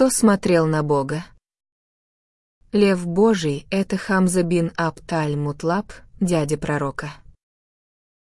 Кто смотрел на Бога? Лев Божий — это Хамза бин Абталь Мутлаб, дядя пророка.